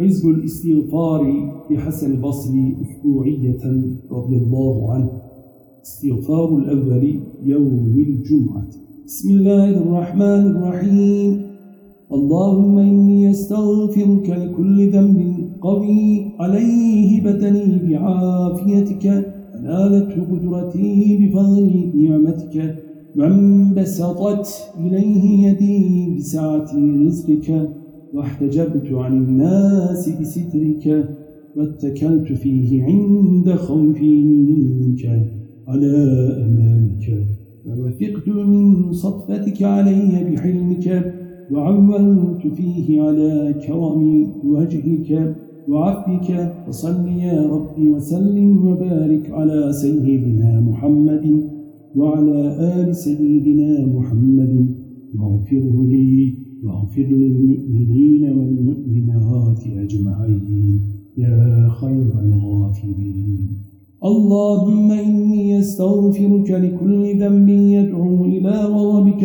حزب الاستغفار لحسن البصري أسبوعية رضي الله عنه. استغفار الأول يوم الجمعة. بسم الله الرحمن الرحيم. اللهم إني أستغفرك لكل ذنب قوي عليه بدني بعافيتك نالته قدرتي بفضل نعمتك. وانبسطت إليه يدي بسعة رزقك. واحتجبت عن الناس بسترك واتكلت فيه عند خوفي منك على أمانك ووثقت من صدفتك علي بحلمك وعولت فيه على كرم وجهك. وعفك وصل يا ربي وسلم وبارك على سيدنا محمد وعلى آل سيدنا محمد. واغفره لي واغفر للمؤمنين والمؤمنات أجمعين. يا خير الغافرين. اللهم إني أستغفرك لكل ذنب يدعو إلى غضبك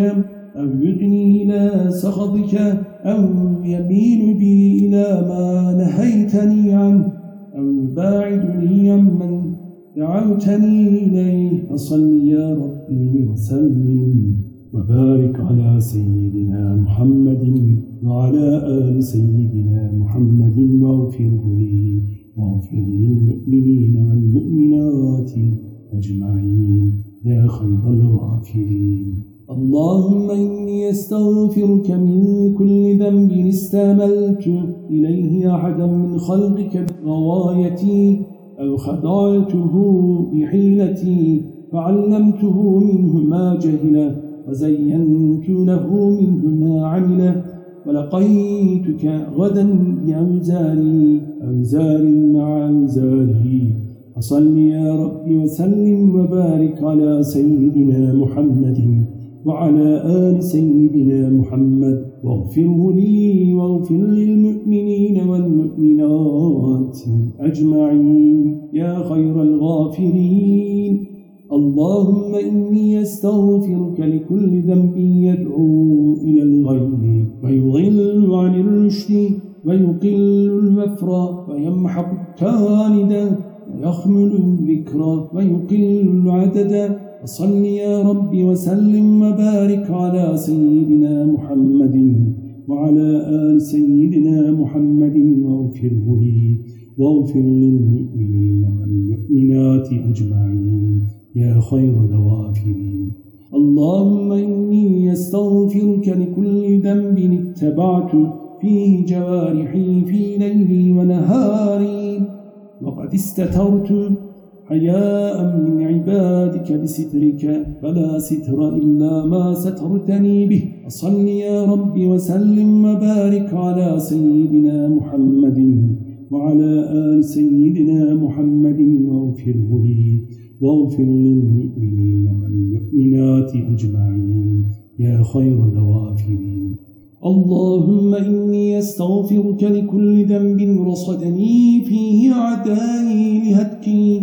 أو يدني إلى سخطك أو يميل بي إلى ما نهيتني عنه أو يباعدني عمن دعوتني إليه. فصل يا ربي وسلم. وبارك على سيدنا محمد وعلى آل سيدنا محمد واغفره لي واغفر للمؤمنين والمؤمنات أجمعين. يا خير الغافرين اللهم إني أستغفرك من كل ذنب استملت إليه أحدا من خلقك بغوايتي أو خدعته بحيلتي فعلمته منه ما جهل وزينت له منه ما عمل ولقيتك غدا بأوزاري أوزار مع أوزاري فصل يا رب وسلم وبارك على سيدنا محمد وعلى آل سيدنا محمد. واغفره لي واغفر للمؤمنين والمؤمنات أجمعين يا خير الغافرين. اللهم إني أستغفرك لكل ذنب يدعو إلى الغي ويضل عن الرشد ويقل الوفر ويمحق التالد ويخمل الذكر ويقل العدد. فصل يا رب وسلم وبارك على سيدنا محمد وعلى آل سيدنا محمد واغفره لي واغفر للمؤمنين والمؤمنات أجمعين. يا خير الغافرين اللهم إني أستغفرك لكل ذنب اتبعت فيه جوارحي في ليلي ونهاري. وقد استترت حياء من عبادك بسترك. فلا ستر إلا ما سترتني به. أصل يا رب وسلم وبارك على سيدنا محمد وعلى آل سيدنا محمد واغفره لي. واغفر للمؤمنين والمؤمنات أجمعين. يا خير الغافرين. اللهم إني أستغفرك لكل ذنب رصدني فيه عدائي لهتكي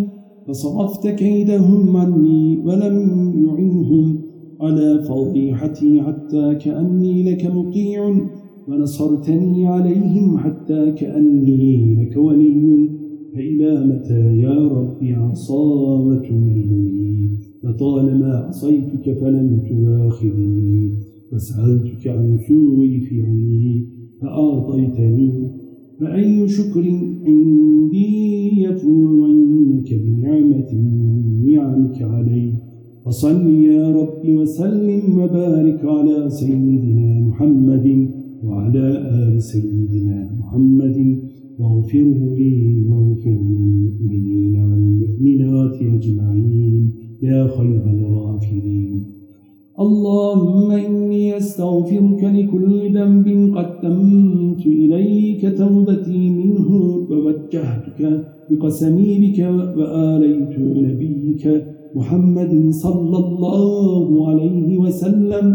فصرفت كيدهم عني ولم يعنهم. على فضيحتي حتى كأني لك مطيع. ونصرتني عليهم حتى كأني لك ولي. فإلى متى يا رب عصامة مني. فطالما عصيتك فلم تواخذني وسألتك عن سوء فعلي فأعطيتني. فأي شكر عندي يفور عنك بنعمة نعمك علي. فصل يا رب وسلم وبارك على سيدنا محمد وعلى آل سيدنا محمد. واغفره لي واغفر للمؤمنين والمؤمنات أجمعين. يا خير الغافرين اللهم إني أستغفرك لكل ذنب قدمت إليك توبتي منه ووجهتك بقسمي بك وآليت نبيك محمد صلى الله عليه وسلم.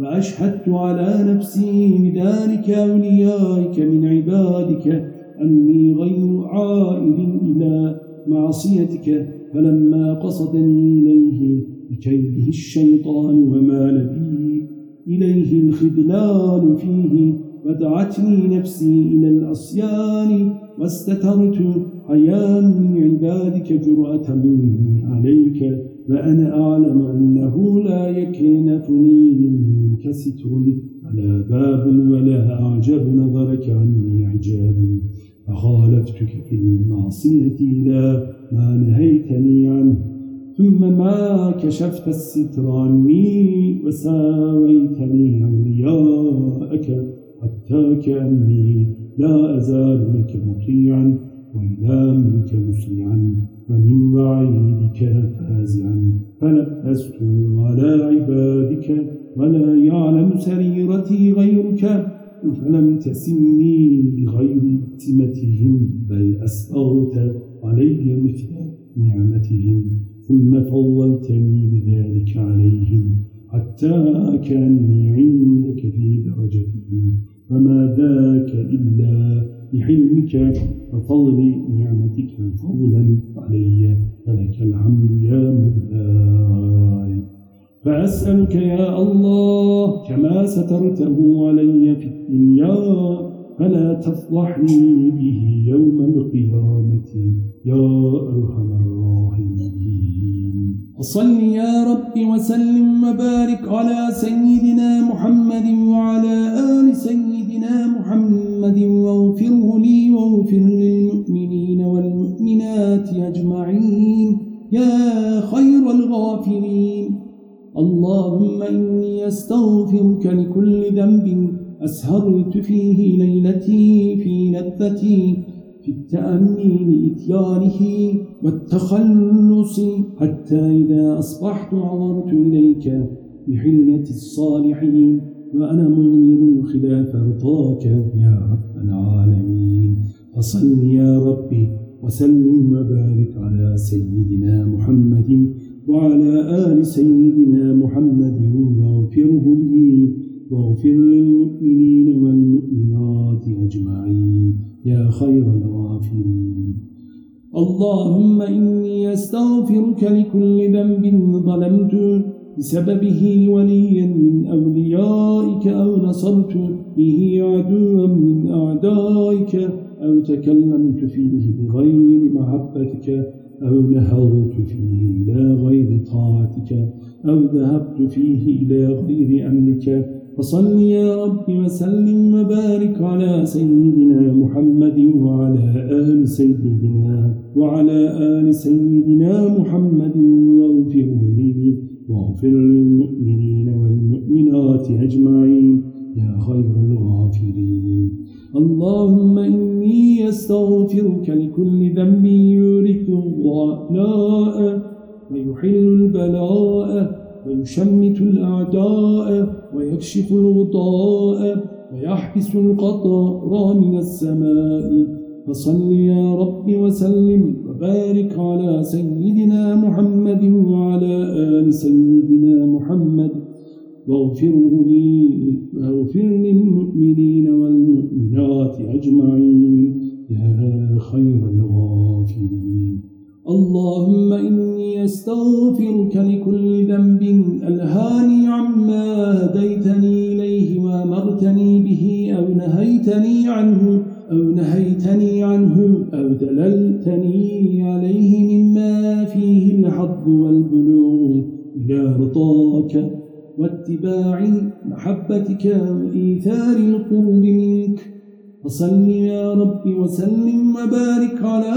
وأشهدت على نفسي بذلك أوليائك من عبادك أني غير عائد إلى معصيتك فلما قصدني إليه بكيده الشيطان وما لبي إليه الخذلان فيه ودعتني نفسي إلى الأصيان واستترت حياء من عبادك جرأة مني عليك وأنا أعلم أنه لا يكنفني منك ستر ولا باب ولا أعجب نظرك عني عجاب. فخالفتك في المعصية إلى ما نهيتني عنه. ثم ما كشفت الستر عني وساويتني أولياءك حتى كأني لا أزال لك مطيعا وإلى منك مسرعا ومن وعيدك فازعا. فلبست على عبادك ولا يعلم سريرتي غيرك. فلم تسني بغير سمتهم بل أسأغت علي مثل نعمتهم ثم فضلتني بذلك عليهم حتى كاني عندك في درجتهم وما ذاك إلا بحلمك وفضل نعمتك فضلا علي فلك الحمد يا مولاي فأسألك يا الله كما سترته علي في الدنيا فلا تفضحني به يوم القيامة. يا أرحم الراحمين. وصل يا رب وسلم وبارك على سيدنا محمد وعلى آل سيدنا محمد واغفره لي واغفر للمؤمنين والمؤمنات أجمعين. يا خير الغافرين اللهم إني أستغفرك لكل ذنب أسهرت فيه ليلتي في لذتي. في التأني لإتيانه والتخلص حتى إذا أصبحت عظرت إليك بحلية الصالحين وأنا مغمر خلاف رضاك يا رب العالمين. فصل يا ربي وسلم وبارك على سيدنا محمد وعلى آل سيدنا محمد واغفره لي واغفر للمؤمنين والمؤمنات أجمعين. يا خير الغافرين. اللهم إني أستغفرك لكل ذنب ظلمت بسببه وليا من أوليائك أو نصرت به عدوا من أعدائك. أو تكلمت فيه بغير محبتك أو نهضت فيه إلى غير طاعتك أو ذهبت فيه إلى غير أمرك. فصل يا رب وسلم وبارك على سيدنا محمد وعلى آل سيدنا وعلى آل سيدنا محمد واغفر لي واغفر للمؤمنين والمؤمنات أجمعين. يا خير الغافرين. اللهم إني أستغفرك لكل ذنب يورث الضلاء ويحل البلاء ويشمت الأعداء ويكشف الغطاء ويحبس القطر من السماء. فصل يا رب وسلم وبارك على سيدنا محمد وعلى آل سيدنا محمد. واغفره لي واغفر للمؤمنين والمؤمنات أجمعين. يا خير الغافرين اللهم إني أستغفرك لكل ذنب ألهاني عما هديتني إليه وأمرتني به أو نهيتني عنه أو نهيتني عنه أو دللتني عليه مما فيه الحظ والبلوغ. إلى رضاك واتباع محبتك وإيثار القرب منك. فصل يا رب وسلم وبارك على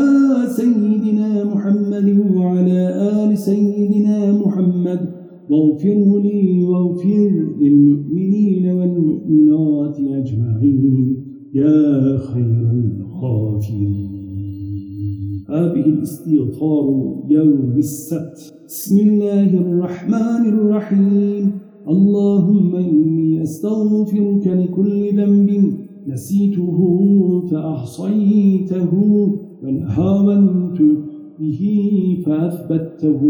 سيدنا محمد وعلى آل سيدنا محمد. واغفره لي واغفر للمؤمنين والمؤمنات أجمعين. يا خير الغافرين هذه الاستغفار يوم السبت. بسم الله الرحمن الرحيم. اللهم إني أستغفرك لكل ذنب نسيته فأحصيته ونهاونت به فأثبته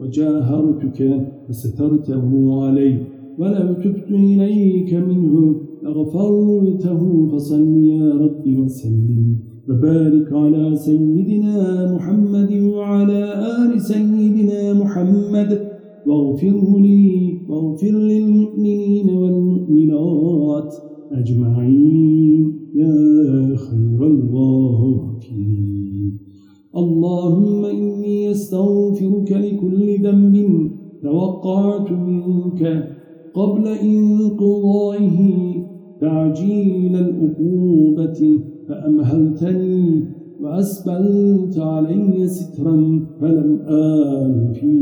وجاهرتك فسترته علي ولو تبت إليك منه لغفرته فصل يا رب وسلم وبارك على سيدنا محمد وعلى آل سيدنا محمد واغفره لي واغفر للمؤمنين والمؤمنات أجمعين. يا خير الغافرين اللهم إني أستغفرك لكل ذنب توقعت منك قبل انقضائه تعجيل الأقوبة فأمهلتني وأسبلت علي سترا فلم آل في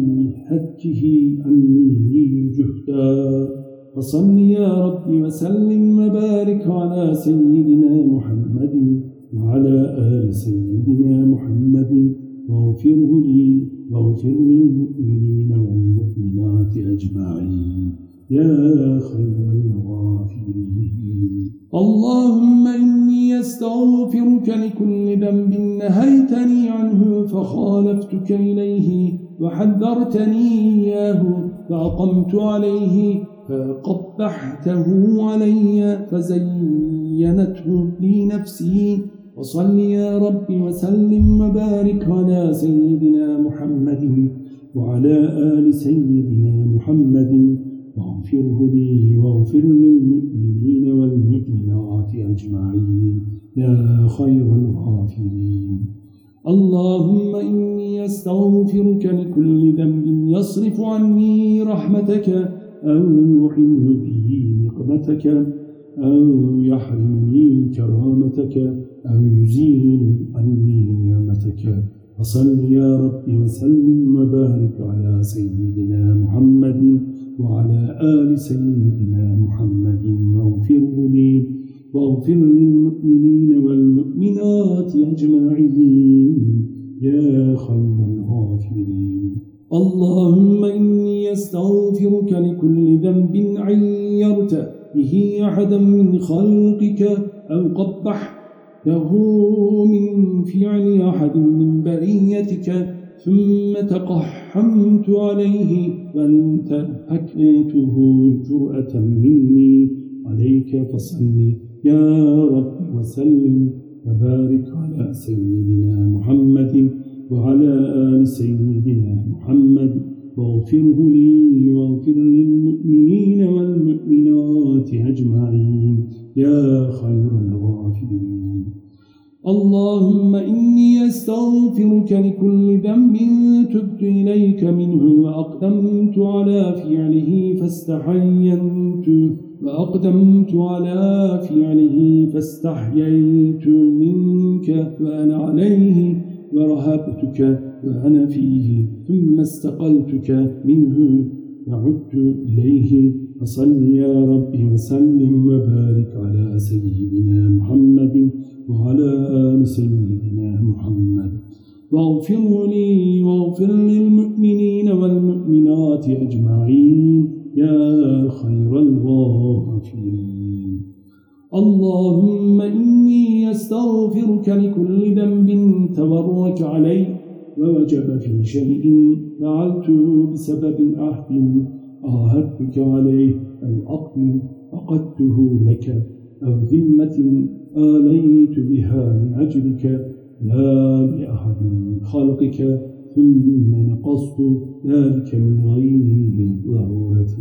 هتكه عني جهدا. فصل يا رب وسلم وبارك على سيدنا محمد وعلى آل سيدنا محمد. واغفره لي واغفر للمؤمنين والمؤمنات أجمعين. يا خير الغافرين. اللهم إني أستغفرك لكل ذنب نهيتني عنه فخالفتك إليه وحذرتني إياه فأقمت عليه فقبحته علي فزينته لي نفسي. وصل يا رب وسلم وبارك على سيدنا محمد وعلى آل سيدنا محمد. واغفره لي واغفر للمؤمنين والمؤمنات أجمعين. يا خير الغافرين اللهم إني أستغفرك لكل ذنب يصرف عني رحمتك أو يحل به نقمتك أو يحرمني كرامتك أو يزيل عني نعمتك. فصل يا رب وسلم وبارك على سيدنا محمد وعلى آل سيدنا محمد واغفر لي واغفر للمؤمنين والمؤمنات أجمعين. يا خير الغافرين. اللهم إني أستغفرك لكل ذنب عيرت به أحدا من خلقك أو قبحته من فعل أحد من بريتك. ثم تقحمت عليه وأنت أكلته جرأة مني. عليك فصل يا رب وسلم وبارك على سيدنا محمد وعلى آل سيدنا محمد. واغفره لي واغفر للمؤمنين والمؤمنات أجمعين. يا خير الغافرين اللهم إني أستغفرك لكل ذنب تبت إليك منه وأقدمت على فعله فاستحينت وأقدمت على فعله فاستحييت منك وأنا عليه ورهبتك وأنا فيه ثم استقلتك منه وعدت إليه. فصل يا ربي وسلم وبارك على سيدنا محمد. وعلى آل سيدنا محمد. واغفر لي واغفر للمؤمنين والمؤمنات أجمعين. يا خير الغافرين اللهم إني أستغفرك لكل ذنب تبرك علي ووجب في شيء فعلته بسبب عهد آهدتك عليه أو أقل فقدته لك أو ذمة آليت بها لأجلك لا لأحد من خلقك ثم نقصت ذلك من غيري للضرورة.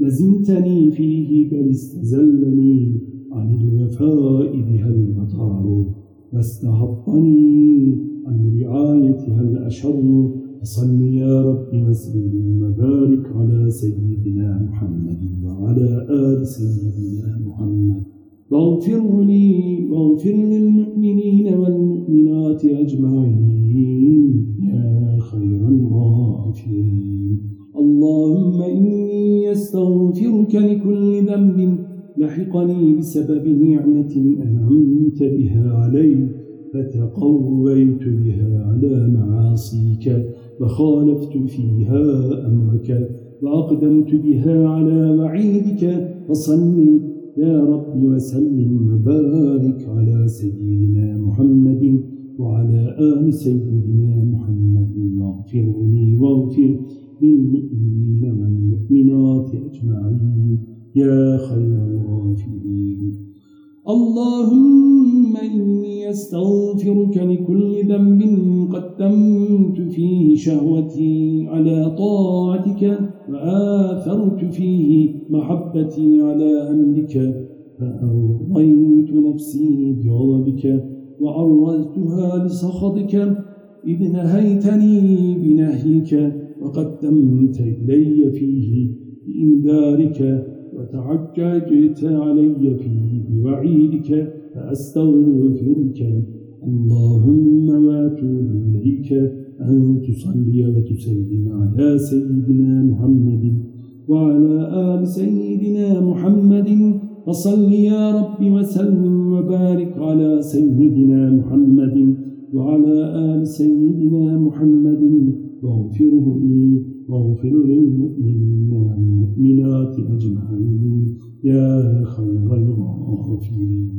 لزمتني فيه بل استزلني عن الوفاء بها المطار. واستهطني عن رعايتها الأشر. فصل يا رب وسلم وبارك على سيدنا محمد وعلى آل سيدنا محمد. واغفر لي واغفر للمؤمنين والمؤمنات أجمعين. يا خير الغافرين. اللهم إني أستغفرك لكل ذنب لحقني بسبب نعمة أنعمت بها علي فتقويت بها على معاصيك وخالفت فيها أمرك وأقدمت بها على وعيدك فصل يا رب وسلم وبارك على سيدنا محمد وعلى آل سيدنا محمد واغفر لي واغفر للمؤمنين والمؤمنات أجمعين. يا خير الغافرين اللهم إني أستغفرك لكل ذنب قدمت فيه شهوتي على طاعتك وآثرت فيه محبتي على أمرك. فأرضيت نفسي بغضبك وعرضتها لسخطك. إذ نهيتني بنهيك وقدمت إلي فيه بإنذارك. وتعججت علي فيه بوعيدك فأستغفرك. اللهم واتوب إليك. أن تصلي وتسلم على سيدنا محمد وعلى آل سيدنا محمد. فصل يا رب وسلم وبارك على سيدنا محمد وعلى آل سيدنا محمد. واغفره واغفر للمؤمنين والمؤمنات أجمعين. يا خير الغافرين.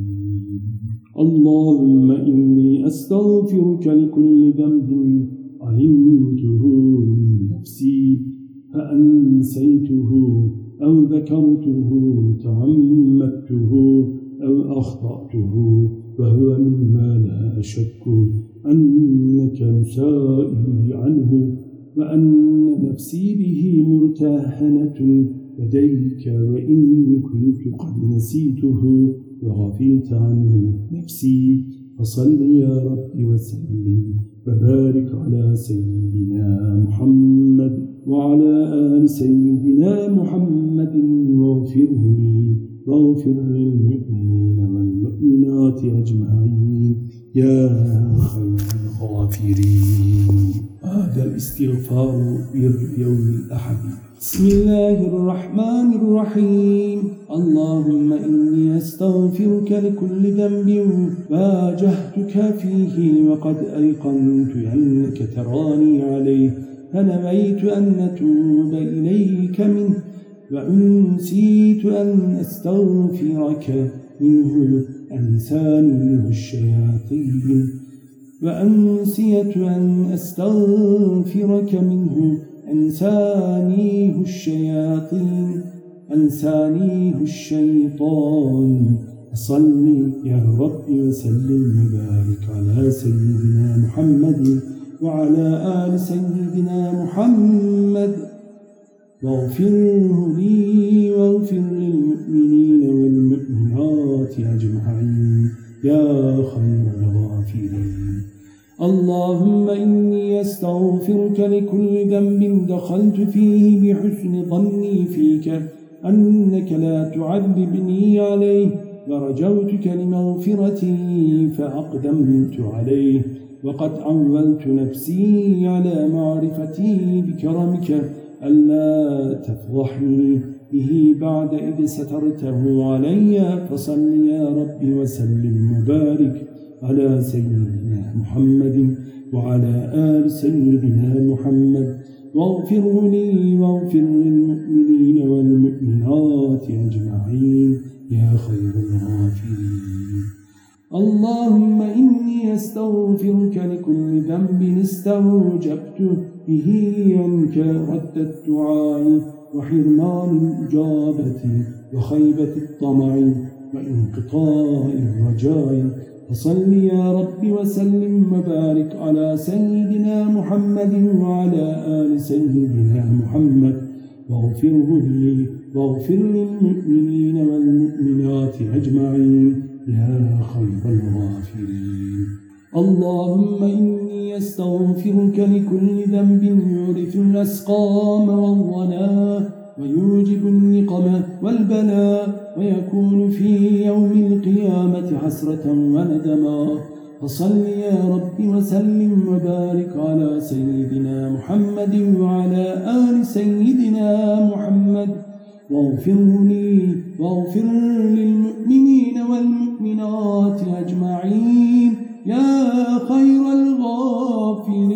اللهم إني أستغفرك لكل ذنب علمته نفسي فأنسيته أو ذكرته تعمدته أو أخطأته وهو مما لا أشك أنك مسائلي عنه. وأن نفسي به مرتاحنة لديك وإن كنت قد نسيته وغفلت عنه نفسي فصل يا رب وسلم وبارك على سيدنا محمد وعلى آل سيدنا محمد واغفره واغفر للمؤمنين والمؤمنات أجمعين. يا الغافرين هذا الاستغفار يوم الأحد. بسم الله الرحمن الرحيم. اللهم إني أستغفرك لكل ذنب واجهتك فيه وقد أيقنت أنك تراني عليه. فنبيت أن نتوب إليك منه وأنسيت أن أستغفرك منه. أنسانيه الشياطين وأنسيت أن أستغفرك منه. أنسانيه الشياطين أنسانيه الشيطان. صل يا رب وسلم وبارك على سيدنا محمد وعلى آل سيدنا محمد. واغفره لي واغفر للمؤمنين والمؤمنات. أجمعين. يا خير الغافرين اللهم إني أستغفرك لكل ذنب دخلت فيه بحسن ظني فيك. أنك لا تعذبني عليه. ورجوتك لمغفرتي فأقدمت عليه. وقد عولت نفسي على معرفتي بكرمك ألا تفضحني. به بعد إذ سترته علي فصل يا رب وسلم وبارك على سيدنا محمد وعلى آل سيدنا محمد. واغفر لي واغفر للمؤمنين والمؤمنات أجمعين يا خير الغافرين. اللهم إني أستغفرك لكل ذنب استوجبت به عنك رد الدعاء وحرمان الإجابة وخيبة الطمع وانقطاع الرجاء. فصل يا رب وسلم وبارك على سيدنا محمد وعلى آل سيدنا محمد. واغفره لي واغفر للمؤمنين والمؤمنات أجمعين. يا خير الغافرين اللهم إني أستغفرك لكل ذنب يورث الأسقام والظناء ويوجب النقمة والبلاء ويكون في يوم القيامة حسرة وندما فصل يا رب وسلم وبارك على سيدنا محمد وعلى آل سيدنا محمد واغفر لي واغفر للمؤمنين والمؤمنات أجمعين. يا خير الغافرين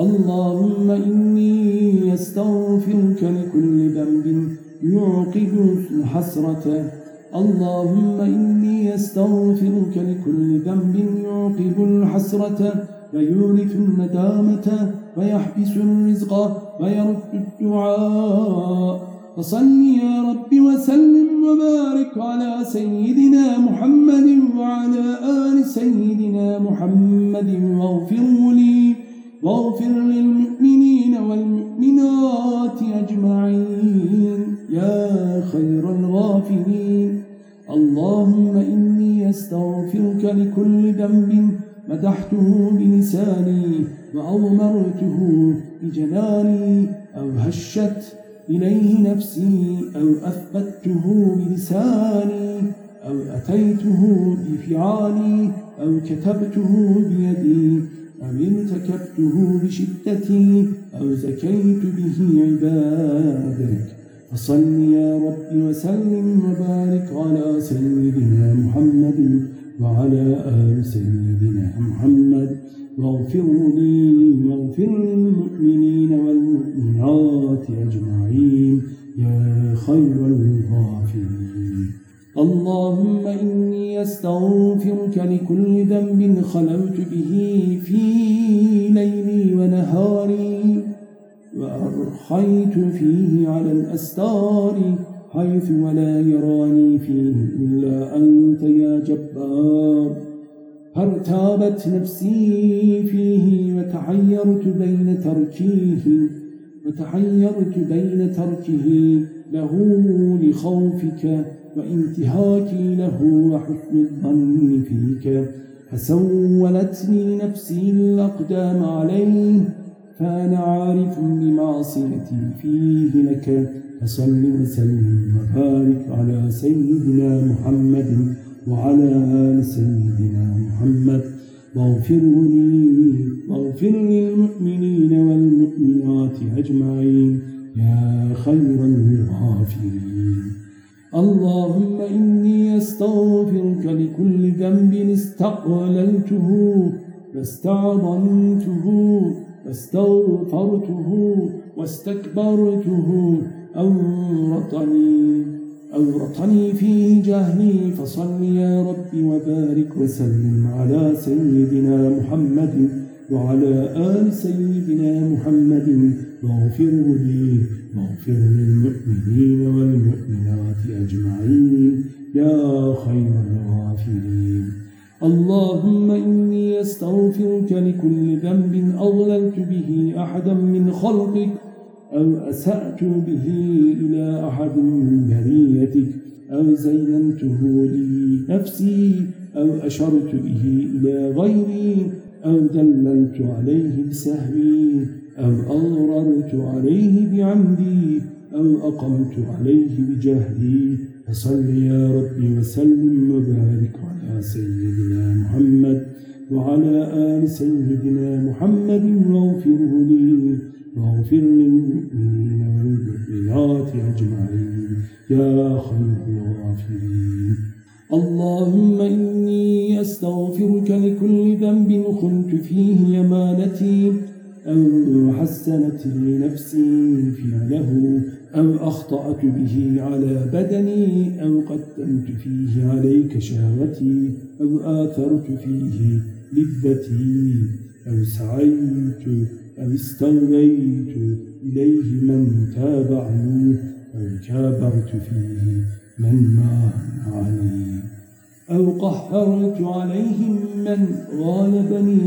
اللهم إني أستغفرك لكل ذنب يعقب الحسرة اللهم إني أستغفرك لكل ذنب يعقب الحسرة ويورث الندامة ويحبس الرزق ويرد الدعاء. فصل يا رب وسلم وبارك على سيدنا محمد وعلى آل سيدنا محمد. واغفر لي واغفر للمؤمنين والمؤمنات أجمعين. يا خير الغافلين. اللهم إني أستغفرك لكل ذنب مدحته بلساني وأضمرته بجناني أو هشت إليه نفسي أو أثبته بلساني أو أتيته بفعالي أو كتبته بيدي أو ارتكبته بشدتي أو زكيت به عبادك فصل يا رب وسلم وبارك على سيدنا محمد وعلى آل سيدنا محمد. واغفر لي واغفر للمؤمنين والمؤمنات أجمعين. يا خير الغافرين. اللهم إني أستغفرك لكل ذنب خلوت به في ليلي ونهاري وأرخيت فيه على الأستار حيث ولا يراني فيه إلا أنت يا جبار. فارتابت نفسي فيه وتحيرت بين تركيه وتحيرت بين تركه له لخوفك وانتهاكي له وحسن الظن فيك. فسولتني نفسي الأقدام عليه فأنا عارف بمعصيتي فيه لك فصل وسلم وبارك على سيدنا محمد. وعلى آل سيدنا محمد. واغفر لي واغفر للمؤمنين والمؤمنات أجمعين. يا خير الغافرين اللهم إني أستغفرك لكل ذنب استقللته واستعظمته واستغفرته واستكبرته أورطني. أورطني في جهلي فصل يا رب وبارك وسلم على سيدنا محمد وعلى آل سيدنا محمد. واغفر لي واغفر للمؤمنين والمؤمنات أجمعين يا خير الغافرين اللهم إني أستغفرك لكل ذنب أضللت به أحدا من خلقك أو أسأت به إلى أحد من بريتك أو زينته لي نفسي أو أشرت به إلى غيري أو دللت عليه بسهمي أو أضررت عليه بعمدي أو أقمت عليه بجهلي فصل يا ربي وسلم وبارك على سيدنا محمد وعلى آل سيدنا محمد واغفره لي واغفر للمؤمنين والمؤمنات أجمعين. يا خير الغافرين اللهم إني أستغفرك لكل ذنب خلت فيه يمانتي. أو حسنت لي نفسي فعله. أو أخطأت به على بدني. أو قدمت فيه عليك شهوتي. أو آثرت فيه لذتي. أو سعيت أو استغويت إليه من تابعني أو كابرت فيه من مانعني أو قهرت عليهم من غالبني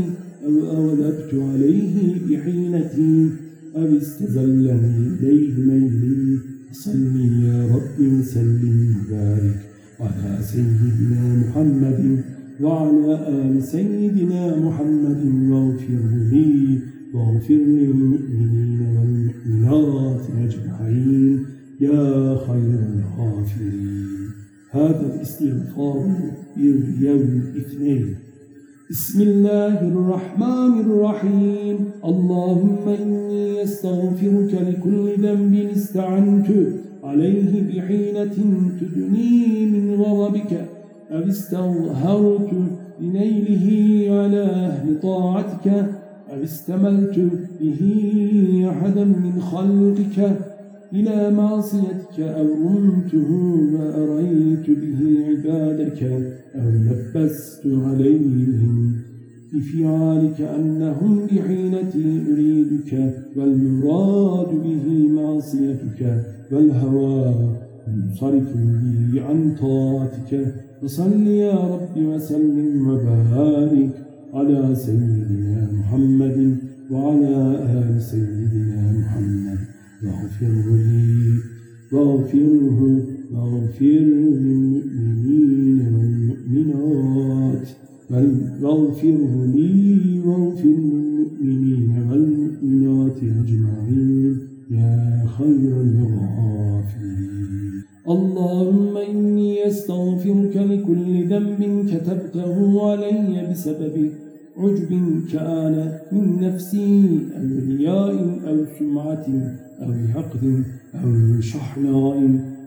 أو أغلبت عليه بحيلتي أو استزلني إليه ميلي صلي يا رب وسلم وبارك على سيدنا محمد وعلى آل سيدنا محمد واغفر لي واغفر للمؤمنين والمؤمنات أجمعين. يا خير الغافرين. هذا الاستغفار يوم الاثنين. بسم الله الرحمن الرحيم. اللهم إني أستغفرك لكل ذنب استعنت عليه بحينة تدني من غضبك. أو استظهرت لنيله على أهل طاعتك؟ أو استملت به أحدا من خلقك إلى معصيتك أو رمته وأريت به عبادك أو لبست عليهم بفعالك أنهم بحينتي أريدك والمراد به معصيتك والهوى منصرف لي عن طاعتك فصل يا رب وسلم وبارك على سيدنا محمد وعلى آل سيدنا محمد. واغفر لي واغفره واغفر للمؤمنين والمؤمنات. واغفره لي واغفر للمؤمنين والمؤمنات أجمعين. يا خير الغافرين اللهم إني أستغفرك لكل ذنب كتبته علي بسبب عجب كان من نفسي أو رياء أو سمعة أو حقد أو شحناء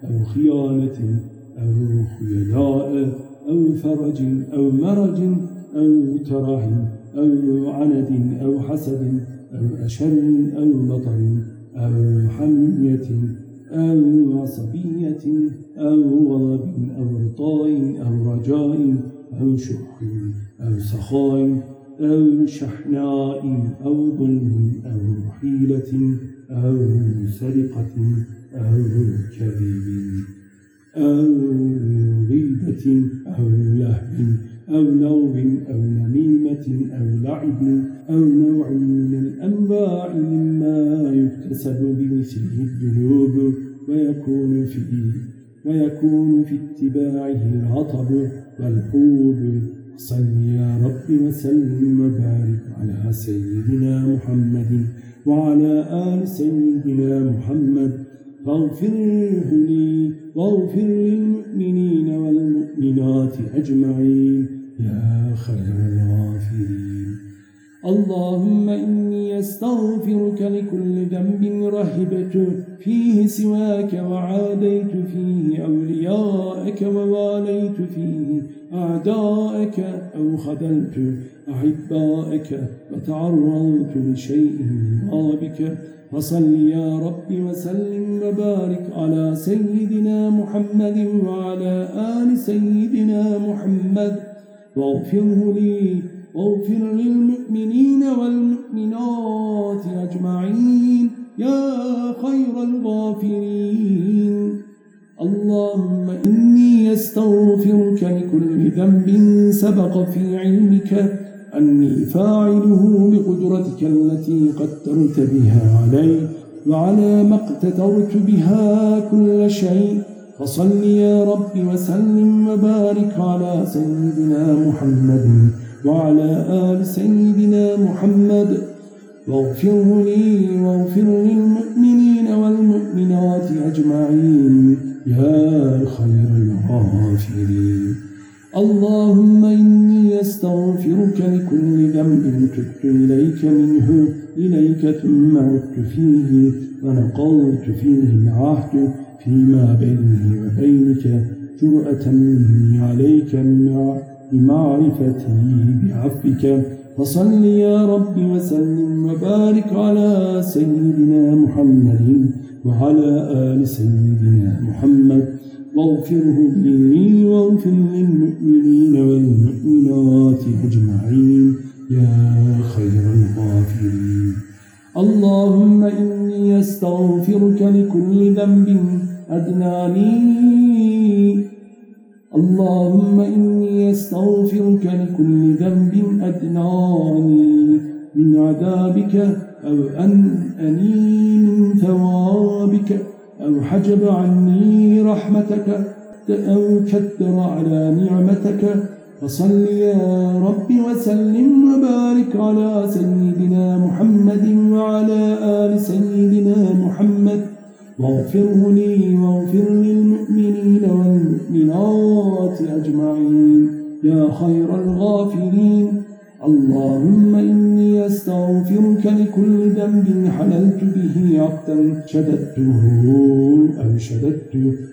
أو خيانة أو خيلاء أو فرج أو مرج أو ترح أو عند أو حسد أو أشر أو مطر أو حمية أو عصبية أو غضب أو رطاء أو رجاء أو شح أو سخاء أو شحناء أو ظلم أو حيلة أو سرقة أو كذب أو غيبة أو لهب. أو نوم أو نميمة أو لعب أو نوع من الأنواع مما يكتسب بمثله الذنوب ويكون فيه ويكون في اتباعه العطب والحوب صل يا رب وسلم وبارك على سيدنا محمد وعلى آل سيدنا محمد. فاغفره لي واغفر للمؤمنين والمؤمنات أجمعين. يا خير الغافرين اللهم إني أستغفرك لكل ذنب رهبت فيه سواك وعاديت فيه أولياءك وواليت فيه أعداءك أو خذلت أحبائك وتعرضت لشيء غابك. فصل يا رب وسلم وبارك على سيدنا محمد وعلى آل سيدنا محمد. واغفره لي واغفر للمؤمنين والمؤمنات أجمعين. يا خير الغافرين. اللهم إني أستغفرك لكل ذنب سبق في علمك. أني فاعله بقدرتك التي قدرت بها علي وعلى ما اقتدرت بها كل شيء. فصل يا رب وسلم وبارك على سيدنا محمد وعلى آل سيدنا محمد. واغفر لي واغفر للمؤمنين والمؤمنات أجمعين. يا خير الغافرين اللهم إني أستغفرك لكل ذنب تبت إليك منه إليك ثم عدت فيه ونقلت فيه العهد فيما بيني وبينك جرأة مني عليك بمعرفتي بعفك فصل يا رب وسلم وبارك على سيدنا محمد وعلى آل سيدنا محمد. واغفره لي واغفر للمؤمنين والمؤمنات أجمعين. يا خير الغافرين. اللهم إني أستغفرك لكل ذنب أدناني اللهم إني أستغفرك لكل ذنب أدناني من عذابك أو أن أني من ثوابك. أو حجب عني رحمتك أو كثر على نعمتك فصل يا رب وسلم وبارك على سيدنا محمد وعلى آل سيدنا محمد. واغفره لي واغفر للمؤمنين والمؤمنات أجمعين. يا خير الغافرين اللهم إني أستغفرك لكل ذنب حللت به عقدا شددته أو شددت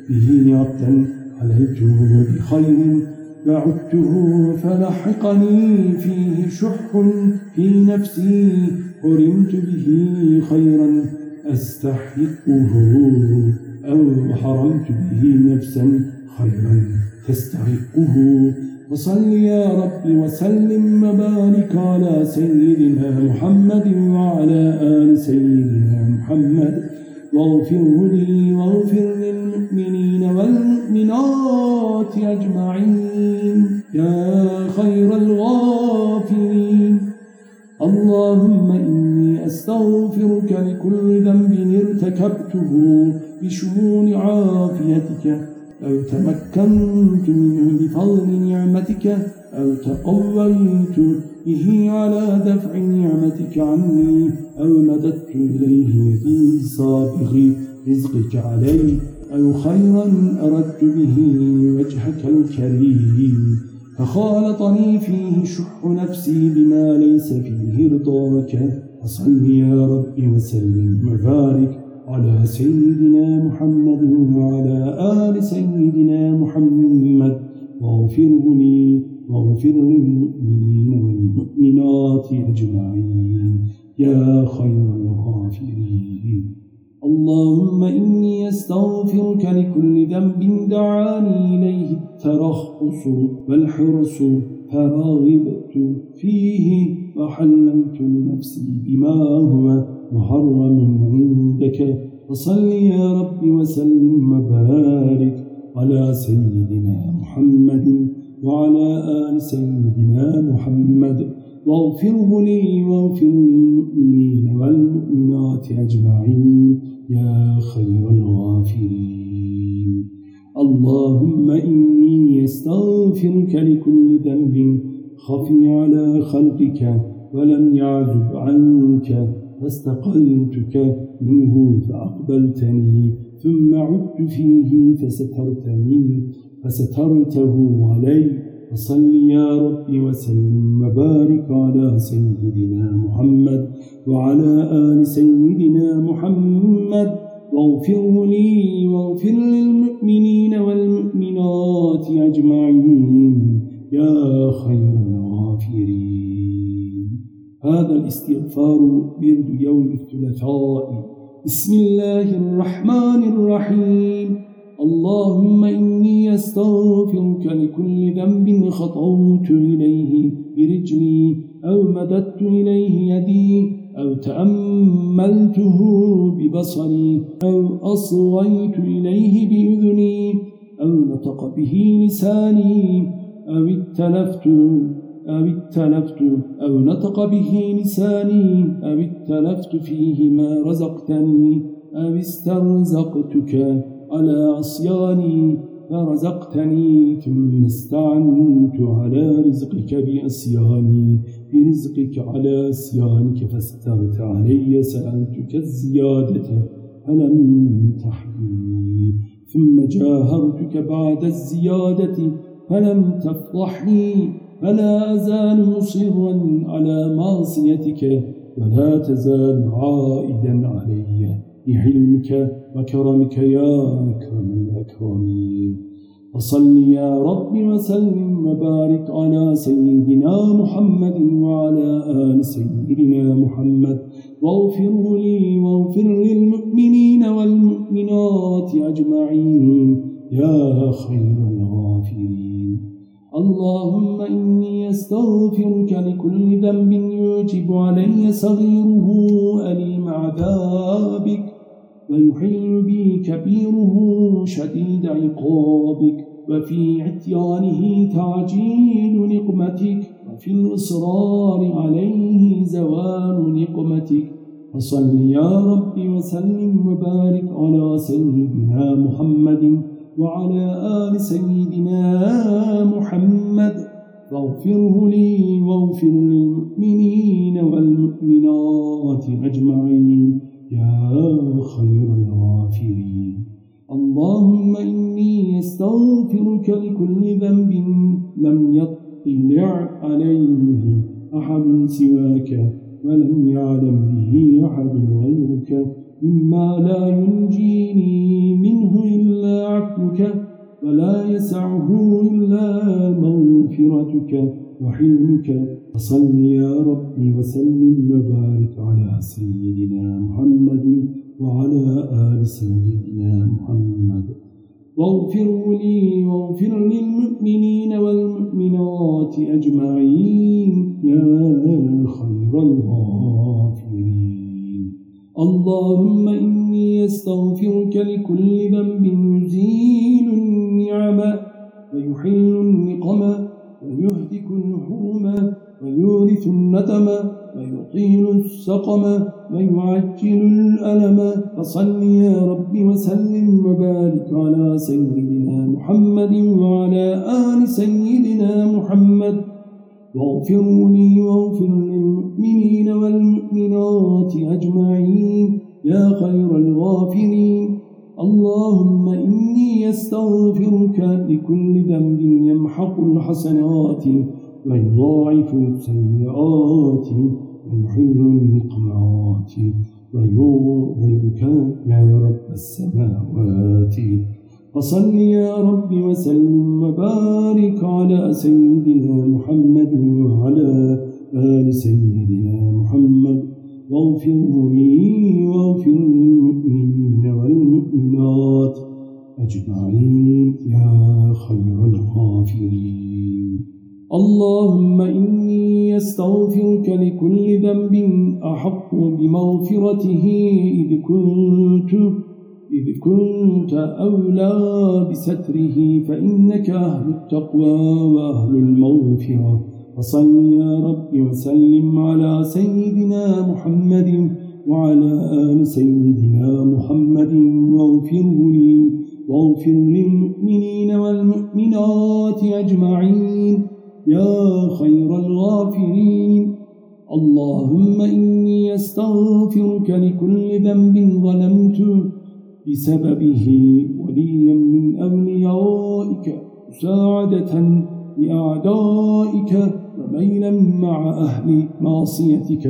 به عقدا حللته بخير فعدته فلحقني فيه شح في نفسي حرمت به خيرا أستحقه أو حرمت به نفسا خيرا تستحقه وصل يا رب وسلم وبارك على سيدنا محمد وعلى آل سيدنا محمد. واغفر لي واغفر للمؤمنين والمؤمنات أجمعين. يا خير الغافرين اللهم إني أستغفرك لكل ذنب ارتكبته بشمول عافيتك. أو تمكنت منه بفضل نعمتك أو تقويت به على دفع نعمتك عني أو مددت إليه يدي صابغ رزقك علي أو خيرا أردت به وجهك الكريم فخالطني فيه شح نفسي بما ليس فيه رضاك فصل يا رب وسلم وبارك على سيدنا محمد وعلى آل سيدنا محمد. واغفر لي واغفر للمؤمنين والمؤمنات أجمعين. يا خير الغافرين. اللهم إني أستغفرك لكل ذنب دعاني إليه. الترخص والحرص فرغبت فيه. وحللت لنفسي بما هو. محرم عندك. فصل يا رب وسلم وبارك على سيدنا محمد وعلى آل سيدنا محمد. واغفره لي واغفر للمؤمنين والمؤمنات أجمعين يا خير الغافرين. اللهم إني أستغفرك لكل ذنب خفي على خلقك ولم يعذب عنك. فاستقلتك منه فأقبلتني ثم عدت فيه فسترتني فسترته علي فصل يا رب وسلم وبارك على سيدنا محمد وعلى آل سيدنا محمد. واغفر لي واغفر للمؤمنين والمؤمنات أجمعين يا خير الغافرين. هذا الاستغفار برد يوم الثلاثاء. بسم الله الرحمن الرحيم. اللهم إني أستغفرك لكل ذنب خطوت إليه برجلي أو مددت إليه يدي أو تأملته ببصري أو أصغيت إليه بإذني أو نطق به لساني أو اتلفت أو اتلفت أو نطق به لساني؟ أو اتلفت فيه ما رزقتني؟ أو استرزقتك على عصياني؟ فرزقتني ثم استعنت على رزقك بأسياني برزقك على أسيانك فاسترت علي سألتك الزيادة فلم تحيني ثم جاهرتك بعد الزيادة فلم تفضحني؟ فلا أزال مصرا على معصيتك ولا تزال عائدا علي بعلمك وكرمك يا أكرم الأكرمين. فصل يا رب وسلم وبارك على سيدنا محمد وعلى آل سيدنا محمد. واغفر لي واغفر للمؤمنين والمؤمنات أجمعين. يا خير الغافرين اللهم إني أستغفرك لكل ذنب يوجب علي صغيره أليم عذابك ويحل بي كبيره شديد عقابك وفي عتيانه تعجيل نقمتك وفي الإصرار عليه زوال نقمتك فصل يا رب وسلم وبارك على سيدنا محمد وعلى آل سيدنا محمد. واغفره لي واغفر للمؤمنين والمؤمنات أجمعين. يا خير الغافرين اللهم إني أستغفرك لكل ذنب لم يطلع عليه أحد سواك ولم يعلم به أحد غيرك مما لا ينجيني منه عفوك ولا يسعه إلا مغفرتك وحلمك. فصل يا ربي وسلم وبارك على سيدنا محمد وعلى آل سيدنا محمد. واغفر لي واغفر للمؤمنين والمؤمنات أجمعين. يا خير الغافرين. اللهم إني أستغفرك لكل ذنب يزيل النعم ويحل النقم ويهدك الحرم ويورث النتم ويطيل السقم ويعجل الألم فصل يا رب وسلم وبارك على سيدنا محمد وعلى آل سيدنا محمد واغفر لي واغفر للمؤمنين والمؤمنات أجمعين. يا خير الغافرين اللهم إني أستغفرك لكل ذنب يمحق الحسنات ويضاعف السيئات ويحل النقمات ويرضيك يا رب السماوات. فصل يا رب وسلم وبارك على سيدنا محمد وعلى آل سيدنا محمد. واغفر لي واغفر للمؤمنين والمؤمنات أجمعين يا خير الغافرين اللهم إني أستغفرك لكل ذنب أحق بمغفرته إذ كنت إذ كنت أولى بستره فإنك أهل التقوى وأهل المغفرة. فصل يا رب وسلم على سيدنا محمد وعلى آل سيدنا محمد. واغفر لي واغفر للمؤمنين والمؤمنات أجمعين. يا خير الغافرين. اللهم إني أستغفرك لكل ذنب ظلمت بسببه وليا من أوليائك مساعدة لأعدائك وميلا مع أهل معصيتك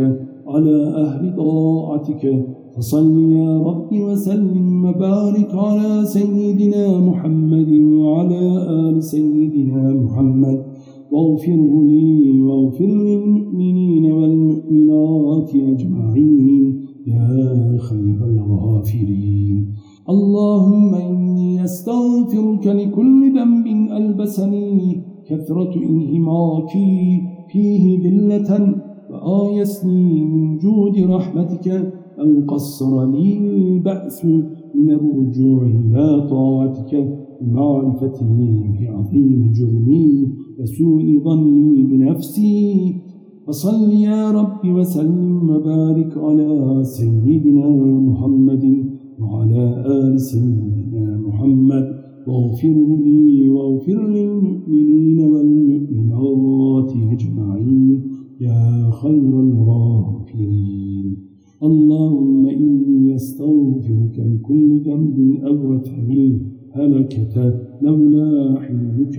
على أهل طاعتك. فصل يا رب وسلم وبارك على سيدنا محمد وعلى آل سيدنا محمد. واغفر لي واغفر للمؤمنين والمؤمنات أجمعين. يا خير الغافرين اللهم إني أستغفرك لكل ذنب ألبسني كثرة انهماكي فيه ذلة وآيسني من جود رحمتك أن قصر لي البأس من الرجوع إلى طاعتك بمعرفتي بعظيم جرمي وسوء ظني بنفسي. فصل يا رب وسلم وبارك على سيدنا محمد وعلى آل سيدنا محمد. واغفر لي واغفر للمؤمنين والمؤمنات أجمعين. يا خير الغافرين. اللهم إني أستغفرك من كل ذنب أغوت هلكة لولا حلمك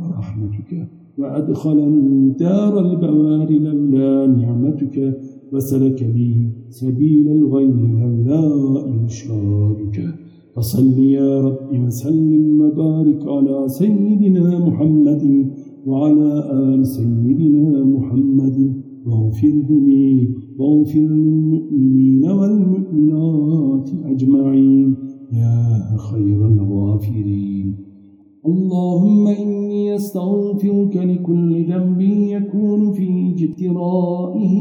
ورحمتك. وأدخلني دار البوار لولا نعمتك وسلك لي سبيل الغير لولا إنشارك فصل يا رب وسلم وبارك على سيدنا محمد وعلى آل سيدنا محمد. واغفره لي واغفر للمؤمنين والمؤمنات أجمعين. يا خير الغافرين. اللهم إني أستغفرك لكل ذنب يكون في اجترائه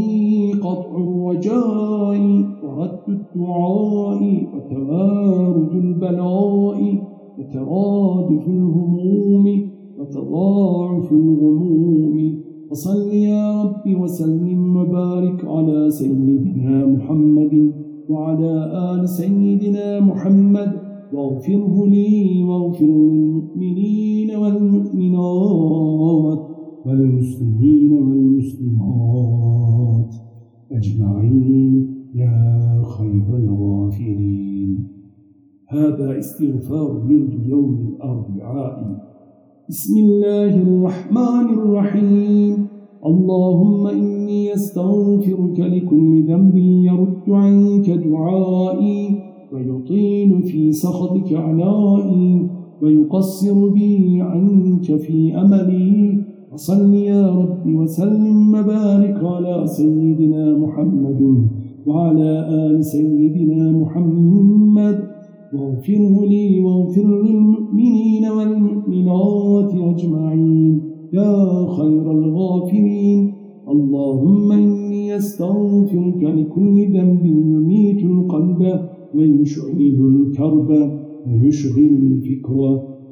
قطع الرجاء ورد الدعاء وتوارد البلاء وترادف الهموم وتضاعف الغموم فصل يا رب وسلم وبارك على سيدنا محمد وعلى آل سيدنا محمد واغفره لي واغفر للمؤمنين والمؤمنات والمسلمين والمسلمات أجمعين يا خير الغافرين هذا استغفار ولد يوم الأربعاء. بسم الله الرحمن الرحيم. اللهم إني أستغفرك لكل ذنب يرد عنك دعائي. ويطيل في سخطك عنائي ويقصر بي عنك في أملي. وصل يا رب وسلم وبارك على سيدنا محمد وعلى آل سيدنا محمد. واغفره لي واغفر للمؤمنين والمؤمنات أجمعين. يا خير الغافرين. اللهم إني أستغفرك لكل ذنب يميت القلب. ويشعل الكرب ويشغل الفكر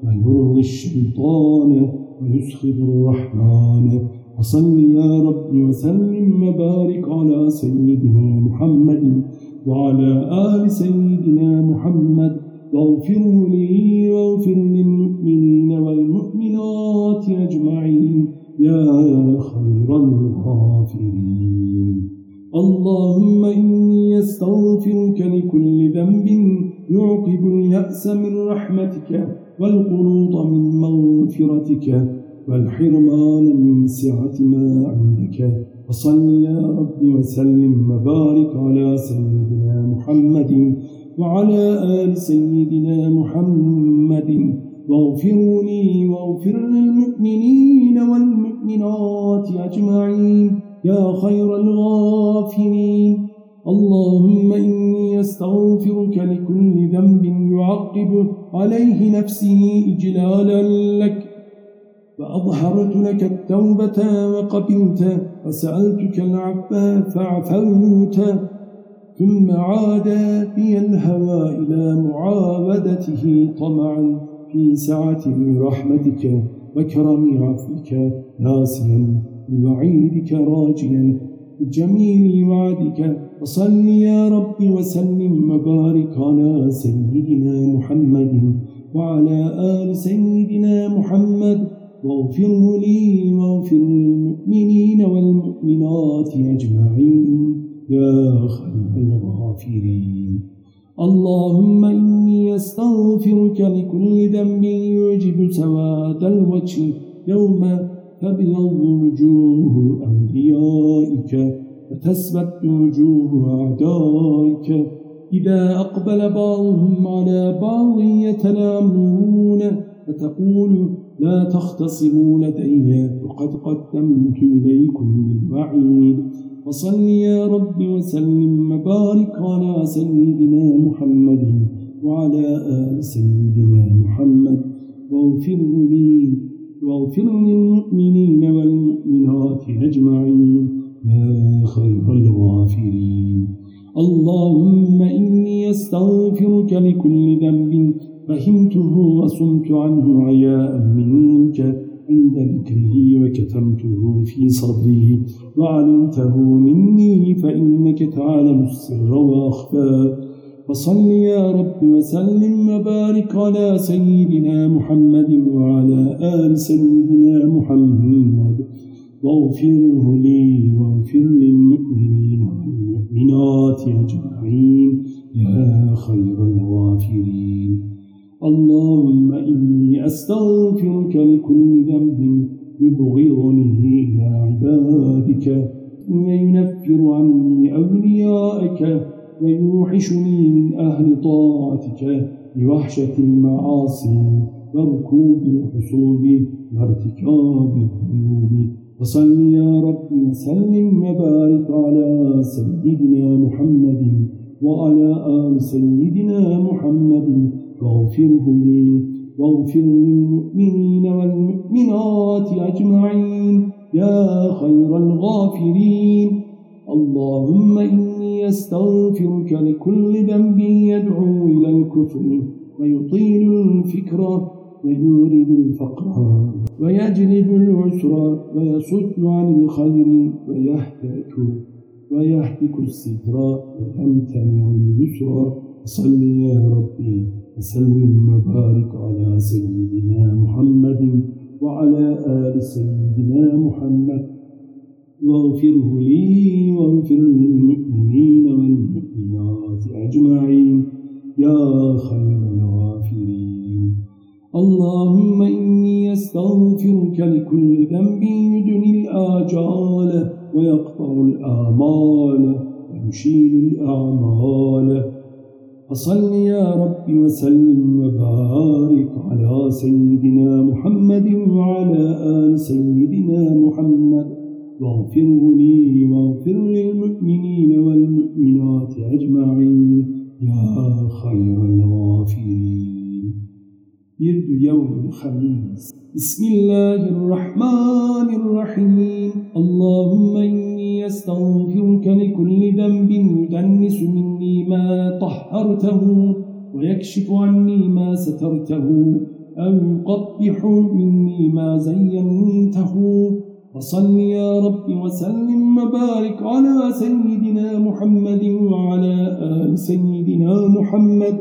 ويرضي الشيطان ويسخط الرحمن. وصل يا رب وسلم وبارك على سيدنا محمد وعلى آل سيدنا محمد. واغفر لي واغفر للمؤمنين والمؤمنات أجمعين. يا خير الغافرين اللهم إني أستغفرك لكل ذنب يعقب اليأس من رحمتك والقنوط من مغفرتك والحرمان من سعة ما عندك. وصل يا رب وسلم وبارك على سيدنا محمد وعلى آل سيدنا محمد. واغفروا لي واغفر للمؤمنين والمؤمنات أجمعين. يا خير الغافرين اللهم إني أستغفرك لكل ذنب يعقب عليه نفسي إجلالا لك. فأظهرت لك التوبة وقبلت. وسألتك العفا فعفوت. ثم عاد بي الهوى إلى معاودته طمعا في سعة رحمتك. وكرم عفوك ناسيا بوعيدك راجيا بجميل وعدك وصل يا رب وسلم وبارك على سيدنا محمد وعلى آل سيدنا محمد واغفر لي واغفر للمؤمنين والمؤمنات أجمعين يا خير الغافرين. اللهم إني أستغفرك لكل ذنب يعجب سواد الوجه يوم تبيض وجوه أوليائك وتسبت وجوه أعدائك. إذا أقبل بعضهم على بعض يتنامون فتقول لا تختصموا لدي وقد قدمت إليكم الوعيد. وصل يا رب وسلم وبارك على سيدنا محمد وعلى آل سيدنا محمد. واغفر لي واغفر للمؤمنين والمؤمنات أجمعين. يا خير الغافرين اللهم إني أستغفرك لكل ذنب فهمته وصمت عنه عياء منك عند ذكره وكتمته في صدري وعلمته مني فإنك تعلم السر وأخفى. فصل يا رب وسلم وبارك على سيدنا محمد وعلى آل سيدنا محمد. واغفره لي واغفر للمؤمنين والمؤمنات أجمعين. يا خير الغافرين. اللهم إني أستغفرك لكل ذنب يبغضني إلى عبادك. وينفر عني أوليائك ويوحشني من أهل طاعتك بوحشة المعاصي وركوب الحصول وارتكاب الذنوب. وصل يا رب وسلم وبارك على سيدنا محمد وعلى آل سيدنا محمد. واغفره لي واغفر للمؤمنين والمؤمنات أجمعين. يا خير الغافرين. اللهم إني أستغفرك لكل ذنب يدعو إلى الكفر ويطيل الفكر ويورد الفقر ويجلب العسر ويصد عن الخير ويهتك ويهتك الستر ويمتنع اليسر صل يا ربي وسلم وبارك على سيدنا محمد وعلى آل سيدنا محمد وأغفره لي وأغفر للمؤمنين والمؤمنات أجمعين. يا خير الغافرين اللهم إني أستغفرك لكل ذنب يدني الآجال ويقطع الآمال ويشيل الأعمال. فصل يا رب وسلم وبارك على سيدنا محمد وعلى آل سيدنا محمد. واغفر لي واغفر للمؤمنين والمؤمنات أجمعين. يا خير الغافرين. يرد يوم الخميس بسم الله الرحمن الرحيم. اللهم إني أستغفرك لكل ذنب يدنس مني ما طهرته ويكشف عني ما سترته أو يقبح مني ما زينته. وصل يا رب وسلم وبارك على سيدنا محمد وعلى آل سيدنا محمد.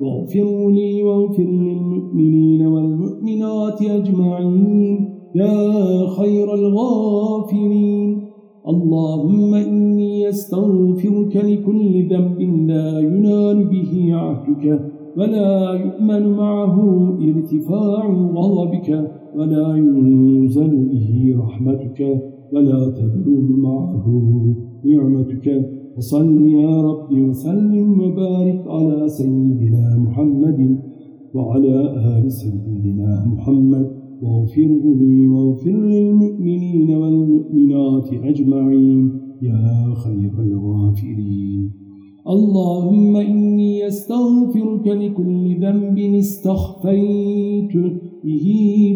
واغفر لي واغفر للمؤمنين والمؤمنات أجمعين. يا خير الغافرين. اللهم إني أستغفرك لكل ذنب لا ينال به عهدك ولا يؤمن معه إرتفاع غضبك. ولا ينزل به رحمتك ولا تبلغ معه نعمتك. وصل يا رب وسلم وبارك على سيدنا محمد وعلى آل سيدنا محمد. واغفره لي واغفر للمؤمنين والمؤمنات أجمعين يا خير الغافرين اللهم إني أستغفرك لكل ذنب استخفيت به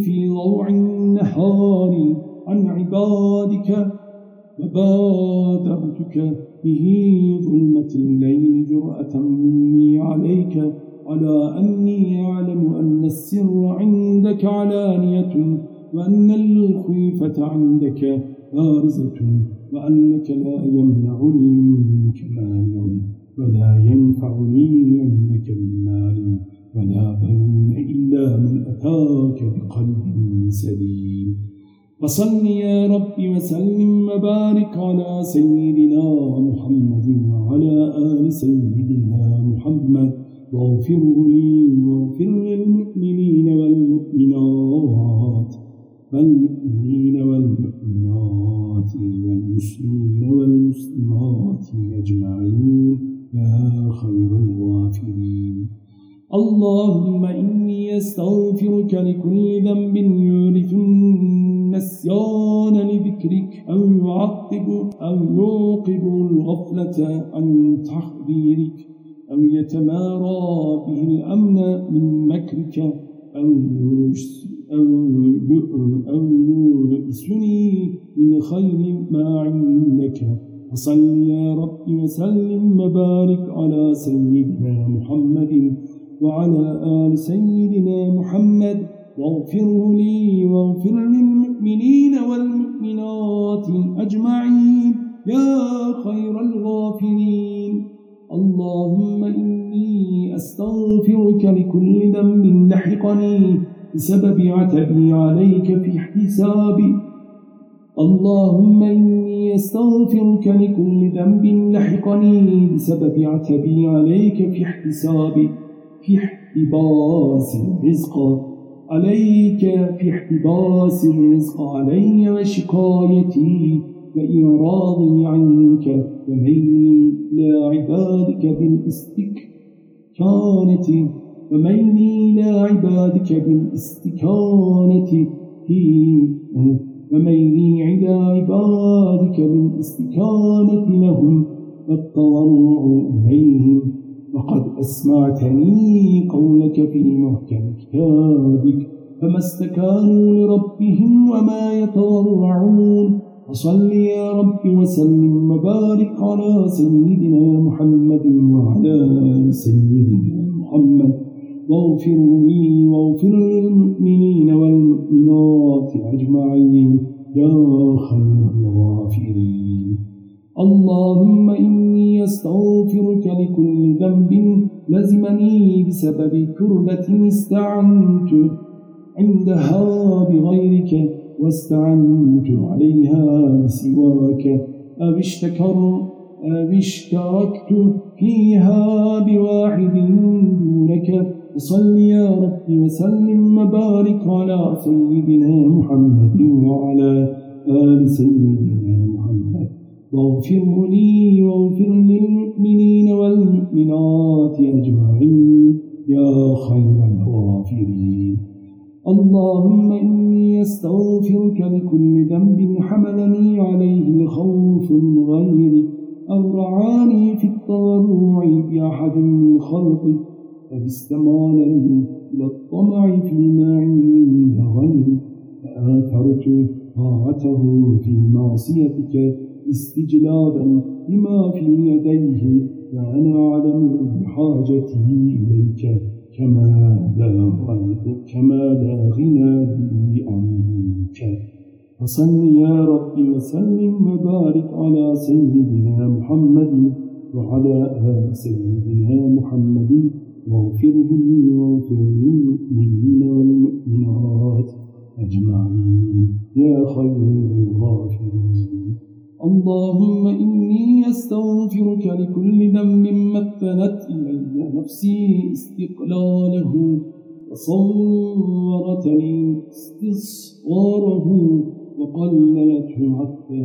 في ضوع النهار عن عبادك وبادرتك به ظلمة الليل جرأة مني عليك على أني أعلم أن السر عندك علانية وأن الخيفة عندك بارزة وأنك لا يمنعني منك مال ولا ينفعني عندك من مال. ولا بنون إلا من أتاك بقلب سليم. فصل يا رب وسلم وبارك على سيدنا محمد وعلى آل سيدنا محمد. واغفر لي واغفر للمؤمنين والمؤمنات والمؤمنين والمؤمنات والمسلمين والمسلمات أجمعين. يا خير الغافرين اللهم إني أستغفرك لكل ذنب يورث النسيان لذكرك أو يعقب أو يوقب الغفلة عن تحذيرك أو يتمارى به الأمن من مكرك أو أو يؤسني من خير ما عندك. فصل يا رب وسلم وبارك على سيدنا محمد. وعلى آل سيدنا محمد واغفر لي واغفر للمؤمنين والمؤمنات أجمعين. يا خير الغافرين اللهم إني أستغفرك لكل ذنب لحقني بسبب عتبي عليك في احتسابي اللهم إني أستغفرك لكل ذنب لحقني بسبب عتبي عليك في احتسابي في احتباس الرزق. عليك في احتباس الرزق علي وشكايتي وإعراضي عنك. وميلي إلى عبادك بالاستكانة وميلي إلى عبادك بالاستكانة وميلي إلى عبادك بالاستكانة لهم. والتضرع إليهم. وقد أسمعتني قولك في محكم كتابك فما استكانوا لربهم وما يتضرعون فصل يا رب وسلم وبارك على سيدنا محمد وعلى سيدنا محمد. واغفر لي واغفر للمؤمنين والمؤمنات أجمعين. يا خير الغافرين. اللهم إني أستغفرك لكل ذنب لزمني بسبب كربة استعنت عندها بغيرك واستعنت عليها سواك أو اشتركت فيها بواحد دونك. وصل يا رب وسلم وبارك على سيدنا محمد وعلى آل سيدنا محمد. واغفر لي واغفر للمؤمنين والمؤمنات أجمعين يا خير الغافرين. اللهم إني أستغفرك لكل ذنب حملني عليه خوف غيرك أو رعاني في التضرع بأحد من خلقك أو استمالني إلى الطمع فيما عند غيرك فآثرت طاعته في معصيتك. استجلابا لما في يديه وأنا أعلم بحاجته إليك. كما لا كما لا غنى بي عنك. وصل يا رب وسلم وبارك على سيدنا محمد وعلى آل سيدنا محمد. واغفره لي واغفر للمؤمنين والمؤمنات أجمعين. يا خير الغافرين اللهم إني أستغفرك لكل ذنب مثلت إلي نفسي استقلاله وصورت لي استصغاره وقللته حتى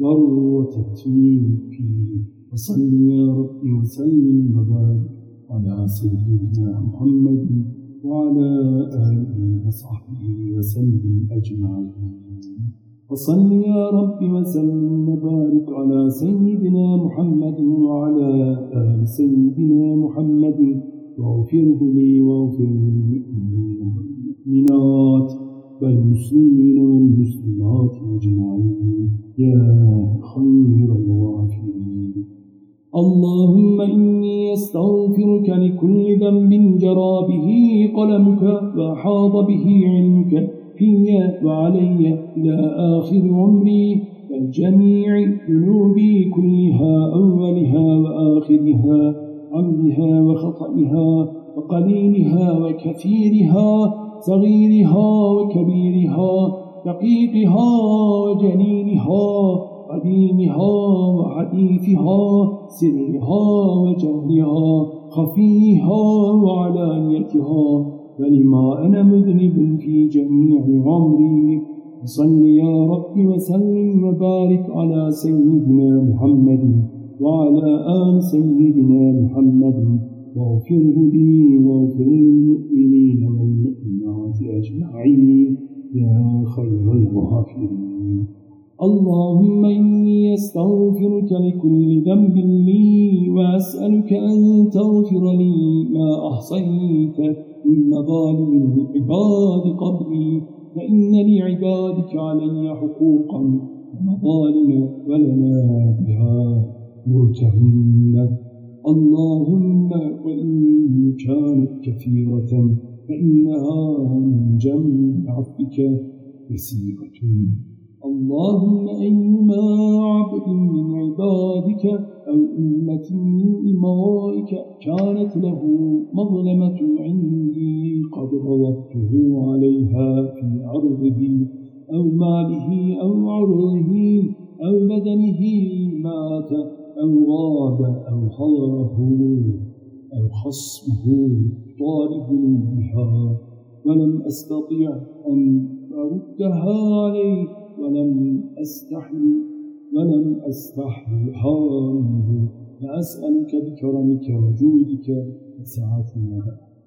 ورتت فيه. وصل يا رب وسلم وبارك على سيدنا محمد وعلى آله وصحبه وسلم أجمعين. وصل يا رب وسلم وبارك على سيدنا محمد وعلى آل سيدنا محمد. واغفره لي واغفر للمؤمنات. والمسلمين والمسلمات أجمعين. يا خير الغافرين اللهم إني أستغفرك لكل ذنب جرى به قلمك وحاض به علمك. في وعلي إلى آخر عمري والجميع ذنوبي كلها أولها وآخرها عمدها وخطئها وقليلها وكثيرها صغيرها وكبيرها دقيقها وجليلها قديمها وحديثها سرها وجهلها خفيها وعلانيتها. فلما أنا مذنب في جميع عمري صل يا رب وسلم وبارك على سيدنا محمد وعلى آل سيدنا محمد. واغفره لي واغفر للمؤمنين والمؤمنات أجمعين يا خير الغافرين اللهم إني أستغفرك لكل ذنب لي وأسألك أن تغفر لي ما أحصيت من مظالم العباد قبلي فإن لعبادك علي حقوقا ومظالم ولنا بها مرتهن اللهم وإن كانت كثيرة فإنها من جمع عبدك يسيرة. اللهم أيما عبد من عبادك أو أمة من إمائك كانت له مظلمة عندي قد غضبته عليها في عرضه أو ماله أو عرضه أو بدنه مات أو غاب أو حضره أو خصمه طالب بها ولم أستطيع أن أردها عليه ولم أستحي ولم أستحي حرامه فأسألك بكرمك وجودك وسعتنا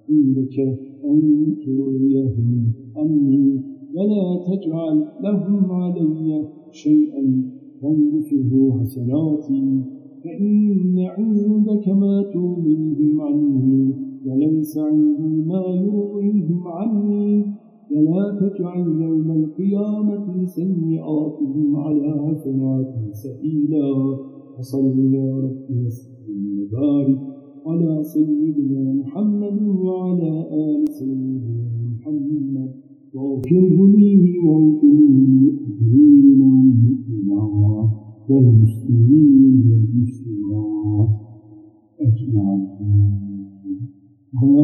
عندك أن تريهم عني ولا تجعل لهم علي شيئا تنقصه حسناتي. فإن عندك ما تغنيهم عني وليس عندي ما يغنيهم عني. ولا تجعل يوم القيامة سيئاتهم على حسنات سبيلا. وصل يا رب وسلم وبارك على سيدنا محمد وعلى آل سيدنا محمد. واغفره لي واغفر للمؤمنين والمؤمنات والمسلمين والمسلمات أجمعين. وفي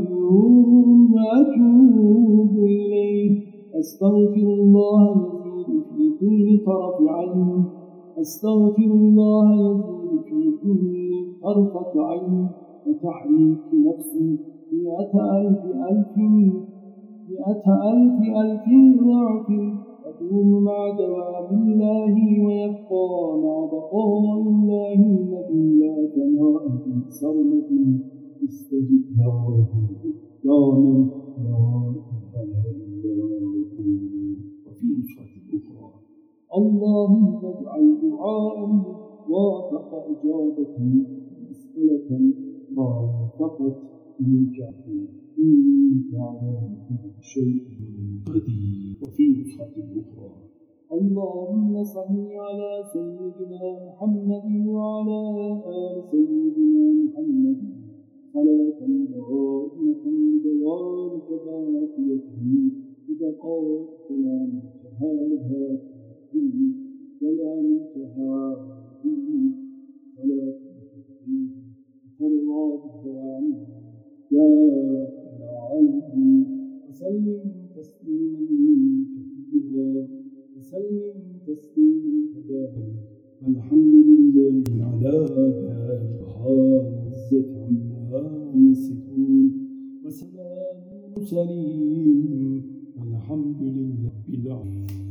أستغفر الله يزيد في كل طرفة عين وتحريك نفسي مئة ألف ألف مئة ألف ألف ضعف. يدوم مع دوام الله ويبقى مع بقاء الله الذي لا تناء في سرمة. استجب يا رب يا من لا إله إلا اللهم اجعل دعاء وافق إجابة مسألة وافقت منك إنك على كل شيء قدير وفي نسخة أخرى اللهم صل على سيدنا محمد وعلى آل سيدنا محمد. صلاة دائمة بدوامك باقية ببقائك لا منتهى لها به ولا منتهى به ولا تنتهي فقد الله عنه يا أهل عليه وسلم تسليما كثيرا. وسلم تسليما كثيرا والحمد لله على ذلك عزة عما يمسكون وسلام سليم. والحمد لله رب العالمين.